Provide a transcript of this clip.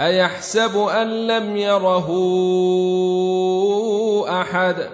أيحسب أن لم يره أحد؟